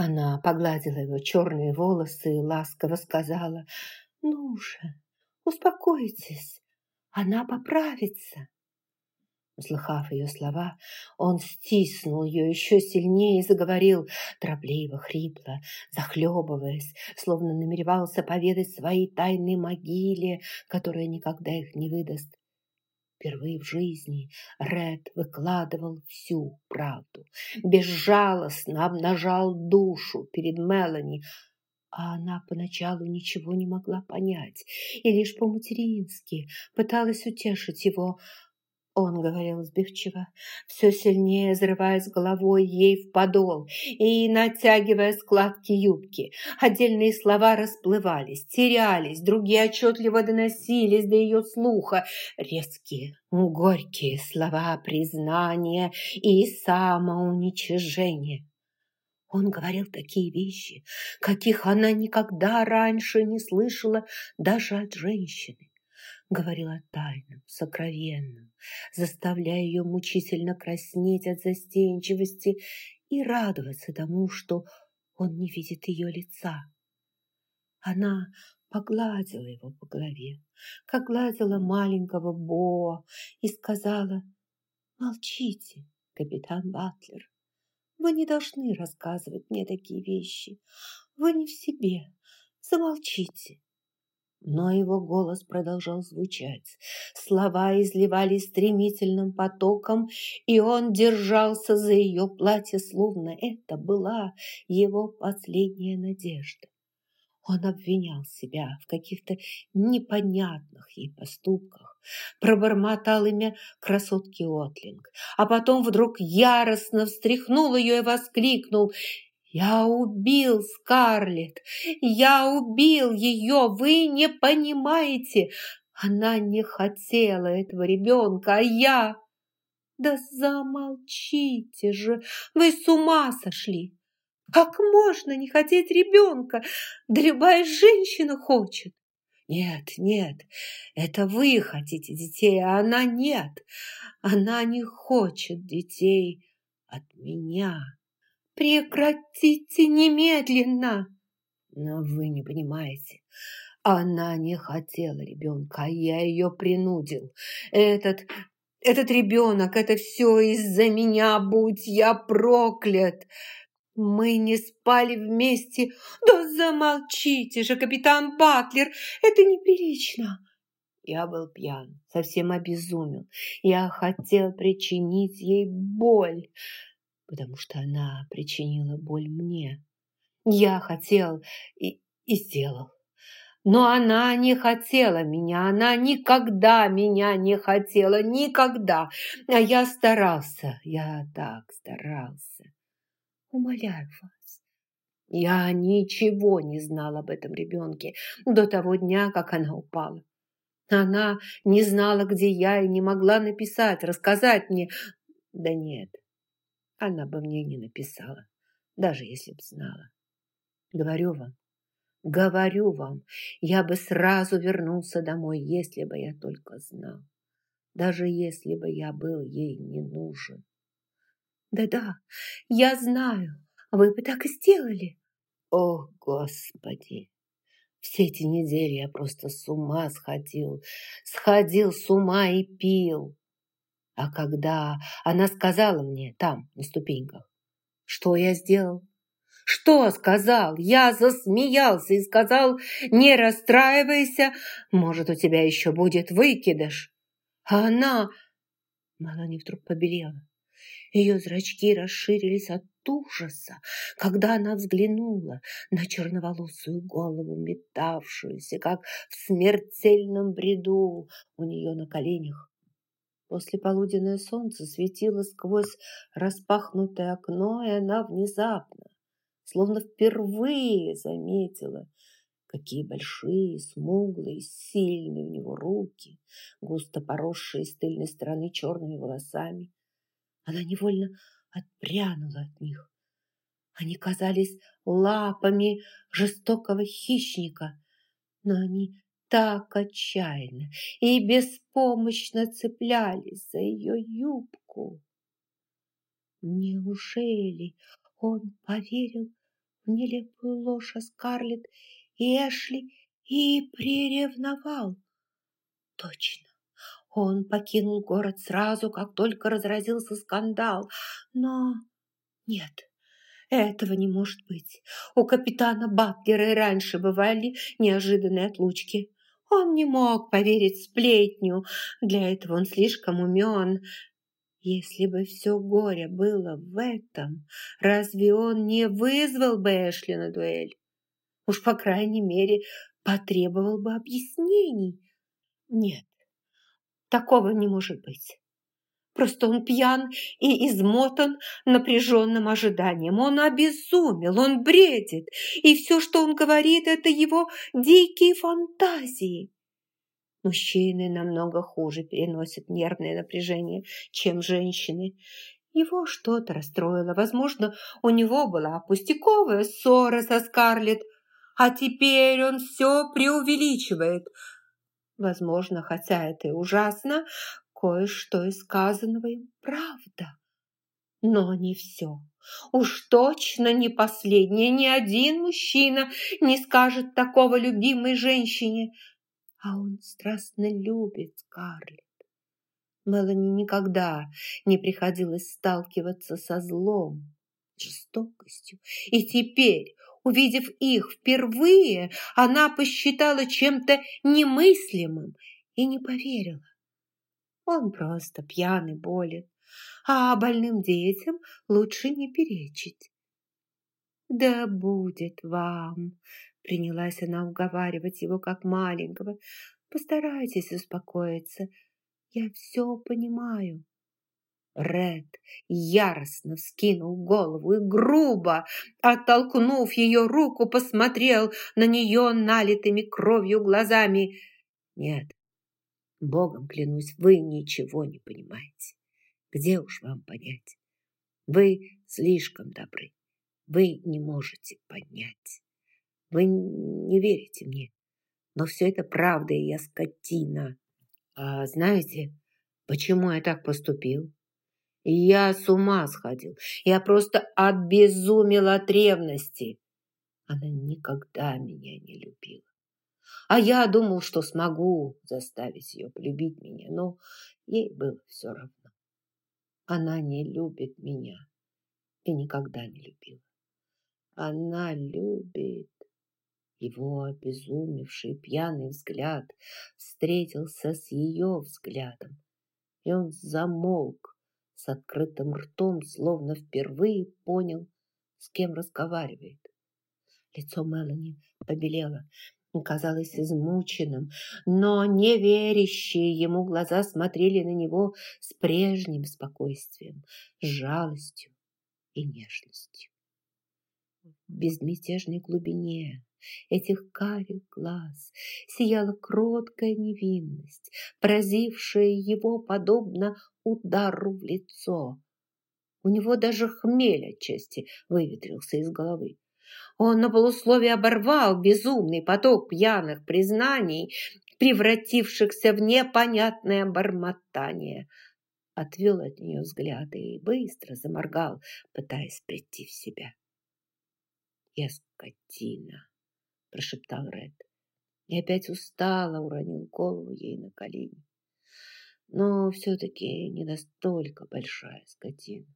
Она погладила его черные волосы и ласково сказала, «Ну же, успокойтесь, она поправится». Услыхав ее слова, он стиснул ее еще сильнее и заговорил, торопливо, хрипло, захлебываясь, словно намеревался поведать своей тайной могиле, которая никогда их не выдаст. Впервые в жизни Ред выкладывал всю правду, безжалостно обнажал душу перед Мелани, а она поначалу ничего не могла понять и лишь по-матерински пыталась утешить его, он говорил сбивчиво, все сильнее взрываясь головой ей в подол и натягивая складки юбки. Отдельные слова расплывались, терялись, другие отчетливо доносились до ее слуха. Резкие, горькие слова признания и самоуничижения. Он говорил такие вещи, каких она никогда раньше не слышала даже от женщины говорила тайным, сокровенным, заставляя ее мучительно краснеть от застенчивости и радоваться тому, что он не видит ее лица. Она погладила его по голове, как гладила маленького Бо, и сказала, «Молчите, капитан Батлер, вы не должны рассказывать мне такие вещи, вы не в себе, замолчите». Но его голос продолжал звучать. Слова изливались стремительным потоком, и он держался за ее платье, словно это была его последняя надежда. Он обвинял себя в каких-то непонятных ей поступках, пробормотал имя красотки Отлинг, а потом вдруг яростно встряхнул ее и воскликнул – «Я убил Скарлетт! Я убил ее! Вы не понимаете! Она не хотела этого ребенка, а я...» «Да замолчите же! Вы с ума сошли! Как можно не хотеть ребенка? Да любая женщина хочет!» «Нет, нет, это вы хотите детей, а она нет. Она не хочет детей от меня». Прекратите немедленно!» Но вы не понимаете. Она не хотела ребенка, а я ее принудил. Этот, этот ребенок, это все из-за меня, будь я проклят. Мы не спали вместе. Да замолчите же, капитан Батлер, это неприлично. Я был пьян, совсем обезумел. Я хотел причинить ей боль потому что она причинила боль мне. Я хотел и, и сделал. Но она не хотела меня, она никогда меня не хотела, никогда. А я старался, я так старался. Умоляю вас, я ничего не знала об этом ребенке до того дня, как она упала. Она не знала, где я, и не могла написать, рассказать мне. Да нет, она бы мне не написала, даже если б знала. Говорю вам, говорю вам, я бы сразу вернулся домой, если бы я только знал. Даже если бы я был ей не нужен. Да-да, я знаю, вы бы так и сделали. О, Господи! Все эти недели я просто с ума сходил, сходил с ума и пил. А когда она сказала мне там, на ступеньках, что я сделал? Что сказал? Я засмеялся и сказал, не расстраивайся, может, у тебя еще будет выкидыш. А она... Мелани вдруг побелела. Ее зрачки расширились от ужаса, когда она взглянула на черноволосую голову, метавшуюся, как в смертельном бреду у нее на коленях. После полуденное солнце светило сквозь распахнутое окно, и она внезапно, словно впервые заметила, какие большие, смуглые, сильные у него руки, густо поросшие с тыльной стороны черными волосами. Она невольно отпрянула от них. Они казались лапами жестокого хищника, но они так отчаянно и беспомощно цеплялись за ее юбку. Неужели он поверил в нелепую ложь о Скарлетт и Эшли и приревновал. Точно. Он покинул город сразу, как только разразился скандал. Но нет, этого не может быть. У капитана Батлера и раньше бывали неожиданные отлучки. Он не мог поверить сплетню. Для этого он слишком умен. Если бы все горе было в этом, разве он не вызвал бы Эшли на дуэль? Уж, по крайней мере, потребовал бы объяснений. Нет, такого не может быть. Просто он пьян и измотан напряженным ожиданием. Он обезумел, он бредит, и все, что он говорит, это его дикие фантазии. Мужчины намного хуже переносят нервное напряжение, чем женщины. Его что-то расстроило. Возможно, у него была пустяковая ссора со Скарлетт, а теперь он все преувеличивает. Возможно, хотя это и ужасно, кое-что из сказанного им правда. Но не все. Уж точно не последнее. Ни один мужчина не скажет такого любимой женщине. А он страстно любит Скарлетт. Мелани никогда не приходилось сталкиваться со злом, жестокостью. И теперь, увидев их впервые, она посчитала чем-то немыслимым и не поверила. Он просто пьяный болен, а больным детям лучше не перечить. «Да будет вам!» – принялась она уговаривать его как маленького. «Постарайтесь успокоиться. Я все понимаю». Ред яростно вскинул голову и грубо, оттолкнув ее руку, посмотрел на нее налитыми кровью глазами. «Нет, Богом клянусь, вы ничего не понимаете. Где уж вам понять? Вы слишком добры. Вы не можете понять. Вы не верите мне. Но все это правда, и я скотина. А знаете, почему я так поступил? Я с ума сходил. Я просто обезумел от ревности. Она никогда меня не любила. А я думал, что смогу заставить ее полюбить меня, но ей было все равно. Она не любит меня и никогда не любила. Она любит. Его обезумевший пьяный взгляд встретился с ее взглядом, и он замолк с открытым ртом, словно впервые понял, с кем разговаривает. Лицо Мелани побелело, казалось измученным, но неверящие ему глаза смотрели на него с прежним спокойствием, жалостью и нежностью. В безмятежной глубине этих карих глаз сияла кроткая невинность, поразившая его подобно удару в лицо. У него даже хмель отчасти выветрился из головы. Он на полусловие оборвал безумный поток пьяных признаний, превратившихся в непонятное бормотание. Отвел от нее взгляд и быстро заморгал, пытаясь прийти в себя. «Я скотина!» – прошептал Ред. И опять устало уронил голову ей на колени. Но все-таки не настолько большая скотина.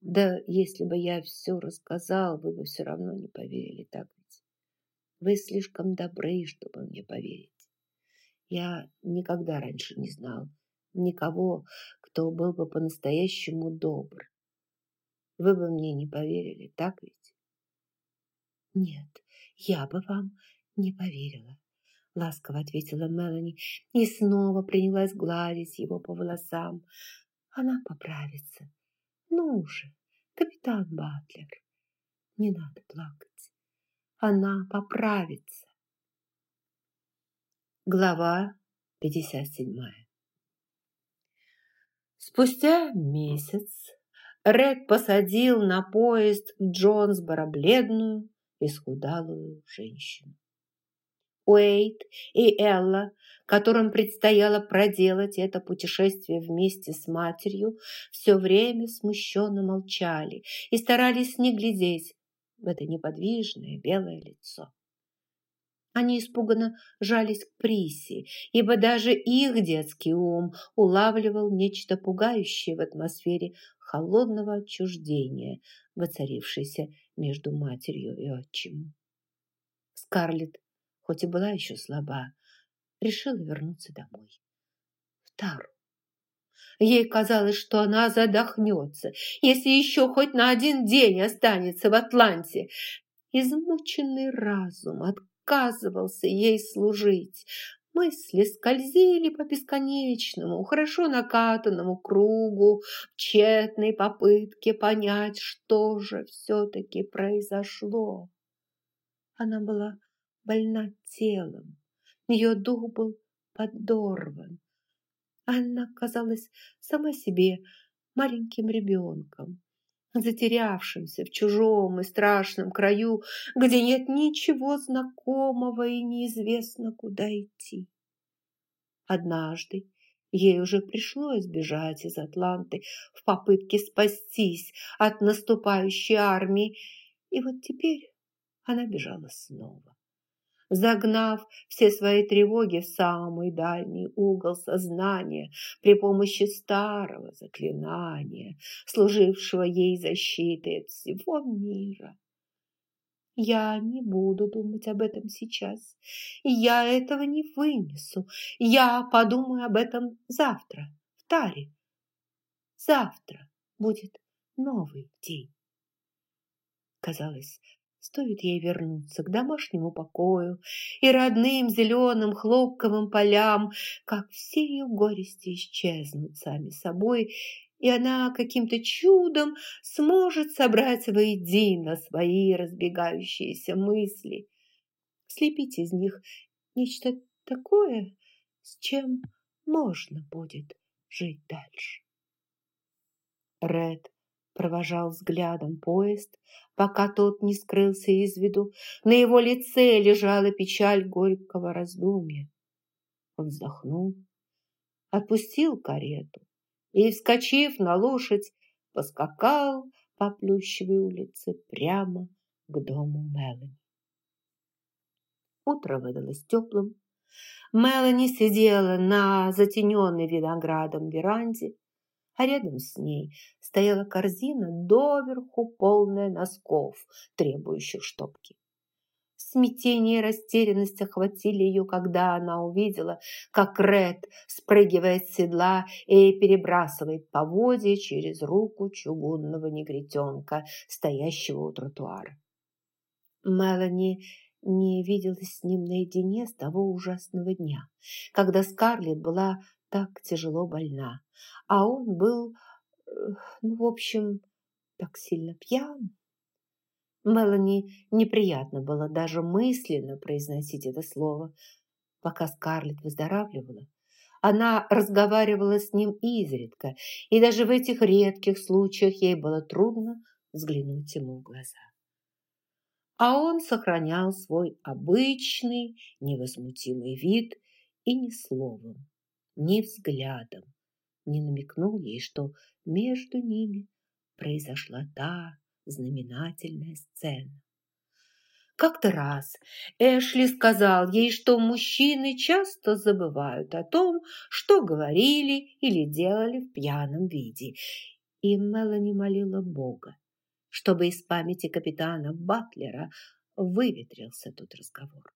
Да если бы я все рассказал, вы бы все равно не поверили, так ведь? Вы слишком добры, чтобы мне поверить. Я никогда раньше не знал никого, кто был бы по-настоящему добр. Вы бы мне не поверили, так ведь? Нет, я бы вам не поверила, ласково ответила Мелани и снова принялась гладить его по волосам. Она поправится. Ну же, капитан Батлер, не надо плакать. Она поправится. Глава 57 Спустя месяц Ред посадил на поезд в Джонсборо бледную, исхудалую женщину. Уэйт и Элла, которым предстояло проделать это путешествие вместе с матерью, все время смущенно молчали и старались не глядеть в это неподвижное белое лицо. Они испуганно жались к Присе, ибо даже их детский ум улавливал нечто пугающее в атмосфере холодного отчуждения, воцарившейся между матерью и отчимом. Скарлетт, хоть и была еще слаба, решила вернуться домой, в Тару. Ей казалось, что она задохнется, если еще хоть на один день останется в Атланте. Измученный разум отказывался ей служить. Мысли скользили по бесконечному, хорошо накатанному кругу в тщетной попытке понять, что же все-таки произошло. Она была больна телом, ее дух был подорван. Анна казалась сама себе маленьким ребенком, затерявшимся в чужом и страшном краю, где нет ничего знакомого и неизвестно, куда идти. Однажды ей уже пришлось бежать из Атланты в попытке спастись от наступающей армии, и вот теперь она бежала снова загнав все свои тревоги в самый дальний угол сознания при помощи старого заклинания, служившего ей защитой от всего мира. Я не буду думать об этом сейчас. Я этого не вынесу. Я подумаю об этом завтра, в таре. Завтра будет новый день. Казалось, Стоит ей вернуться к домашнему покою и родным зеленым хлопковым полям, как все ее горести исчезнут сами собой, и она каким-то чудом сможет собрать воедино свои разбегающиеся мысли, слепить из них нечто такое, с чем можно будет жить дальше. Ред провожал взглядом поезд, пока тот не скрылся из виду. На его лице лежала печаль горького раздумья. Он вздохнул, отпустил карету и, вскочив на лошадь, поскакал по Плющевой улице прямо к дому Мелани. Утро выдалось теплым. Мелани сидела на затененной виноградом веранде а рядом с ней стояла корзина доверху полная носков, требующих штопки. Смятение и растерянность охватили ее, когда она увидела, как Ред спрыгивает с седла и перебрасывает поводья через руку чугунного негритенка, стоящего у тротуара. Мелани не виделась с ним наедине с того ужасного дня, когда Скарлетт была так тяжело больна, а он был, э, ну, в общем, так сильно пьян. Мелани неприятно было даже мысленно произносить это слово. Пока Скарлетт выздоравливала, она разговаривала с ним изредка, и даже в этих редких случаях ей было трудно взглянуть ему в глаза. А он сохранял свой обычный невозмутимый вид и ни словом, ни взглядом не намекнул ей, что между ними произошла та знаменательная сцена. Как-то раз Эшли сказал ей, что мужчины часто забывают о том, что говорили или делали в пьяном виде, и Мелани молила Бога, чтобы из памяти капитана Батлера выветрился тот разговор.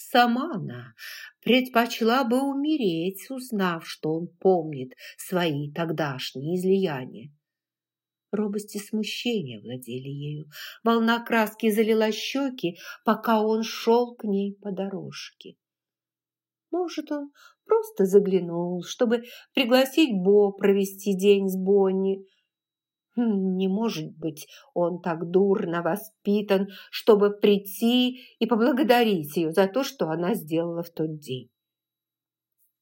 Сама она предпочла бы умереть, узнав, что он помнит свои тогдашние излияния. Робость и смущение владели ею. Волна краски залила щеки, пока он шел к ней по дорожке. Может, он просто заглянул, чтобы пригласить Бо провести день с Бонни, не может быть, он так дурно воспитан, чтобы прийти и поблагодарить ее за то, что она сделала в тот день.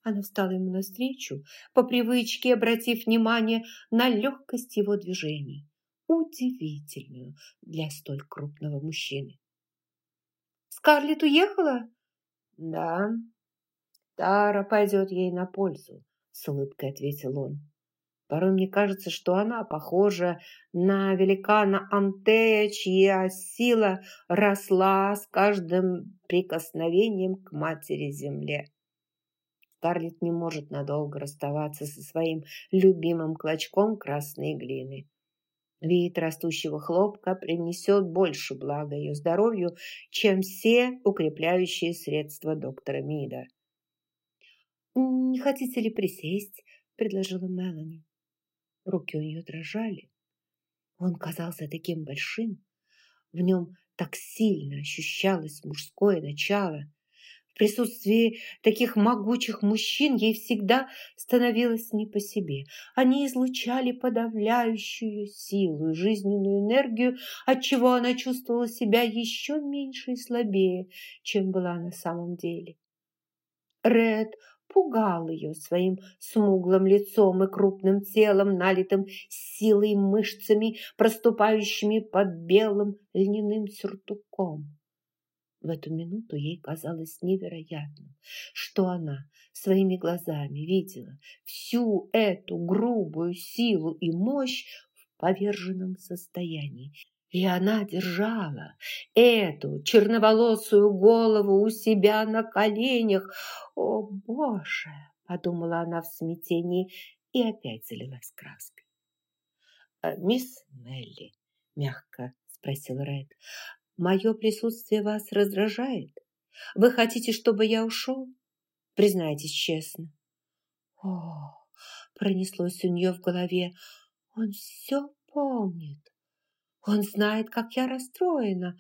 Она встала ему навстречу, по привычке обратив внимание на легкость его движений, удивительную для столь крупного мужчины. «Скарлетт уехала?» «Да, Тара пойдет ей на пользу», — с улыбкой ответил он. Порой мне кажется, что она похожа на великана Антея, чья сила росла с каждым прикосновением к матери-земле. Скарлетт не может надолго расставаться со своим любимым клочком красной глины. Вид растущего хлопка принесет больше блага ее здоровью, чем все укрепляющие средства доктора Мида. «Не хотите ли присесть?» – предложила Мелани. Руки у нее дрожали. Он казался таким большим. В нем так сильно ощущалось мужское начало. В присутствии таких могучих мужчин ей всегда становилось не по себе. Они излучали подавляющую силу и жизненную энергию, отчего она чувствовала себя еще меньше и слабее, чем была на самом деле. Ред пугал ее своим смуглым лицом и крупным телом, налитым силой мышцами, проступающими под белым льняным сюртуком. В эту минуту ей казалось невероятным, что она своими глазами видела всю эту грубую силу и мощь в поверженном состоянии, и она держала эту черноволосую голову у себя на коленях. «О, Боже!» – подумала она в смятении и опять залилась краской. «Э, «Мисс Мелли», – мягко спросил Ред, – «мое присутствие вас раздражает? Вы хотите, чтобы я ушел? Признайтесь честно». «О!» – пронеслось у нее в голове. «Он все помнит». Он знает, как я расстроена.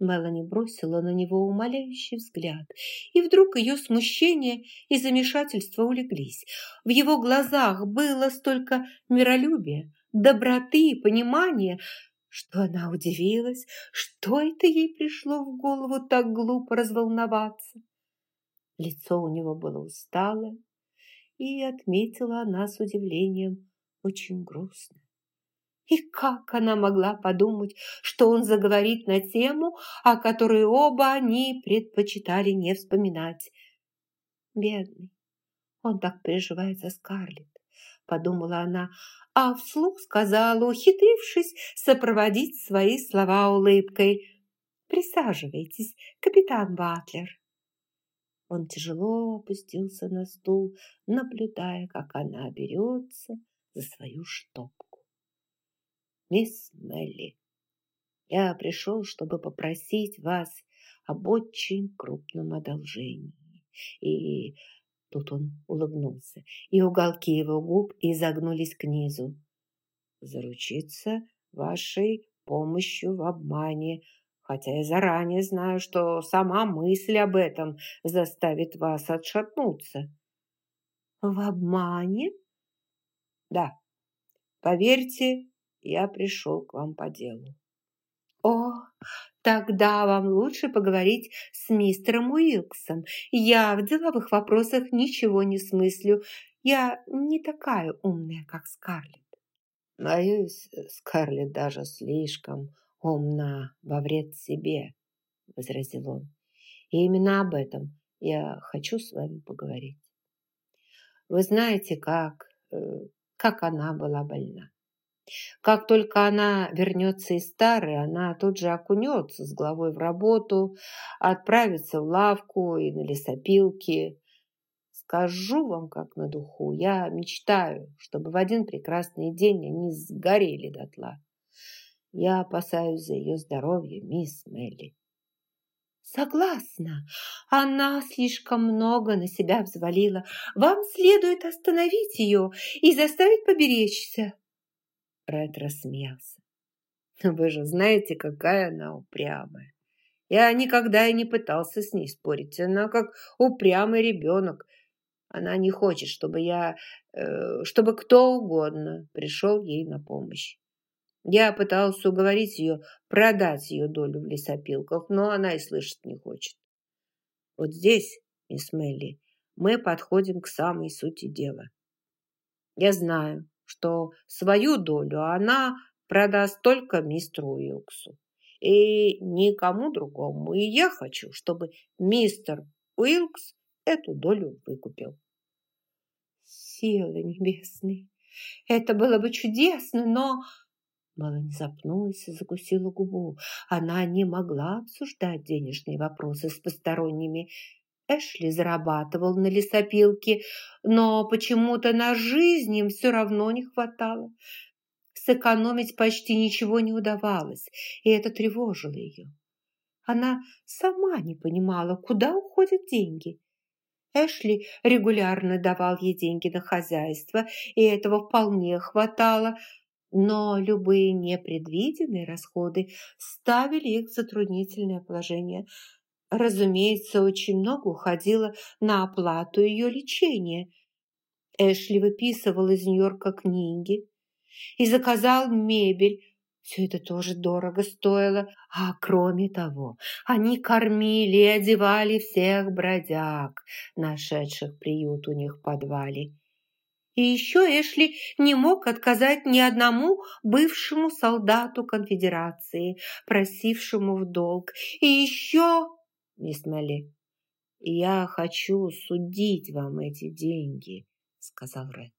Мелани бросила на него умоляющий взгляд, и вдруг ее смущение и замешательство улеглись. В его глазах было столько миролюбия, доброты и понимания, что она удивилась, что это ей пришло в голову так глупо разволноваться. Лицо у него было усталое, и отметила она с удивлением очень грустно. И как она могла подумать, что он заговорит на тему, о которой оба они предпочитали не вспоминать? Бедный, он так переживает за Скарлетт, подумала она, а вслух сказала, ухитрившись сопроводить свои слова улыбкой. «Присаживайтесь, капитан Батлер». Он тяжело опустился на стул, наблюдая, как она берется за свою штопку мисс Мелли, я пришел, чтобы попросить вас об очень крупном одолжении. И тут он улыбнулся, и уголки его губ изогнулись к низу. Заручиться вашей помощью в обмане, хотя я заранее знаю, что сама мысль об этом заставит вас отшатнуться. В обмане? Да. Поверьте, я пришел к вам по делу». «О, тогда вам лучше поговорить с мистером Уилксом. Я в деловых вопросах ничего не смыслю. Я не такая умная, как Скарлетт». «Боюсь, Скарлетт даже слишком умна во вред себе», – возразил он. «И именно об этом я хочу с вами поговорить. Вы знаете, как, э, как она была больна. Как только она вернется из Стары, она тут же окунется с головой в работу, отправится в лавку и на лесопилки. Скажу вам, как на духу, я мечтаю, чтобы в один прекрасный день они сгорели дотла. Я опасаюсь за ее здоровье, мисс Мелли. Согласна. Она слишком много на себя взвалила. Вам следует остановить ее и заставить поберечься. Ред рассмеялся. «Вы же знаете, какая она упрямая. Я никогда и не пытался с ней спорить. Она как упрямый ребенок. Она не хочет, чтобы я, э, чтобы кто угодно пришел ей на помощь. Я пытался уговорить ее продать ее долю в лесопилках, но она и слышать не хочет. Вот здесь, мисс Мелли, мы подходим к самой сути дела. Я знаю, что свою долю она продаст только мистеру Уилксу и никому другому. И я хочу, чтобы мистер Уилкс эту долю выкупил. Силы небесные, Это было бы чудесно, но...» Мелани запнулась и закусила губу. Она не могла обсуждать денежные вопросы с посторонними. Эшли зарабатывал на лесопилке, но почему-то на жизнь им все равно не хватало. Сэкономить почти ничего не удавалось, и это тревожило ее. Она сама не понимала, куда уходят деньги. Эшли регулярно давал ей деньги на хозяйство, и этого вполне хватало, но любые непредвиденные расходы ставили их в затруднительное положение. Разумеется, очень много уходило на оплату ее лечения. Эшли выписывал из Нью-Йорка книги и заказал мебель, все это тоже дорого стоило. А кроме того, они кормили и одевали всех бродяг, нашедших приют у них в подвале. И еще Эшли не мог отказать ни одному бывшему солдату конфедерации, просившему в долг. И еще, мисс Мелли, я хочу судить вам эти деньги, сказал Ред.